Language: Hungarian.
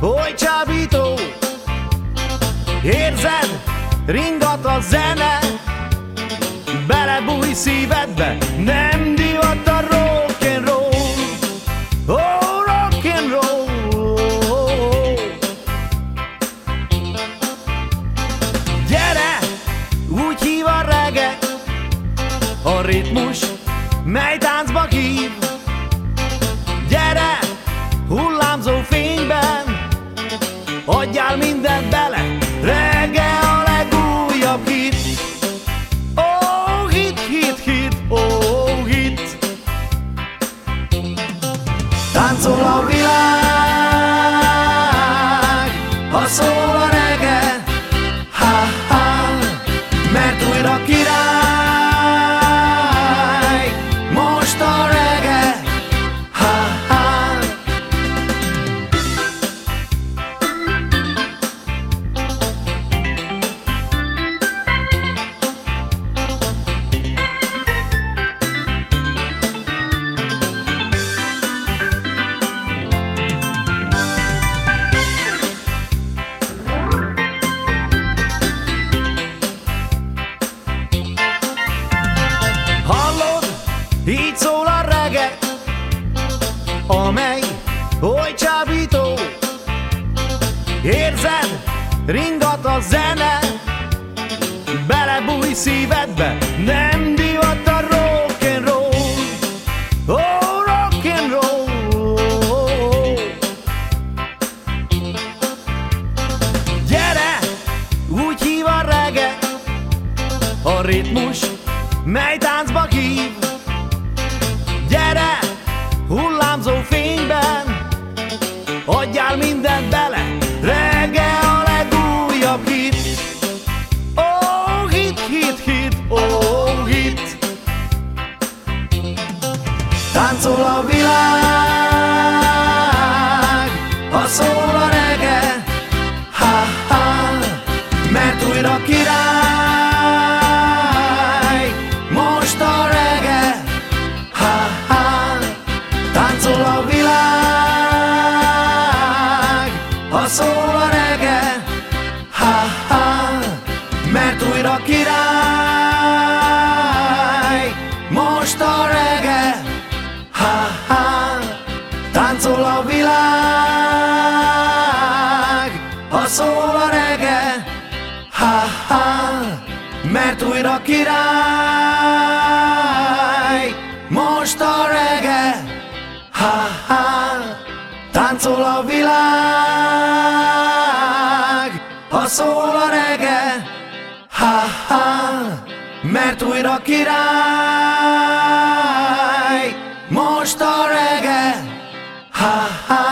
Oly csábító? Érzed, ringat a zene? Belebúj szívedbe? Nem divat a rock and roll. Oh, rock and roll. Gyere, úgy hív a rege A ritmus, mely táncba hív. Oly csábító. Érzed? Ringat a zene, belebúj szívedbe, nem divat a rock and roll. Oh, rock and roll. Gyere, úgy hív a rege, a ritmus, mely táncba hív. Gyere, hullámzó király. Most a reggel, ha, ha, táncol a világ, ha szól a reggel, ha, ha, mert újra király. Most a reggel, ha, ha, táncol a világ, ha szól a reggel, áll, mert újra király, most a reggel, ha, ha.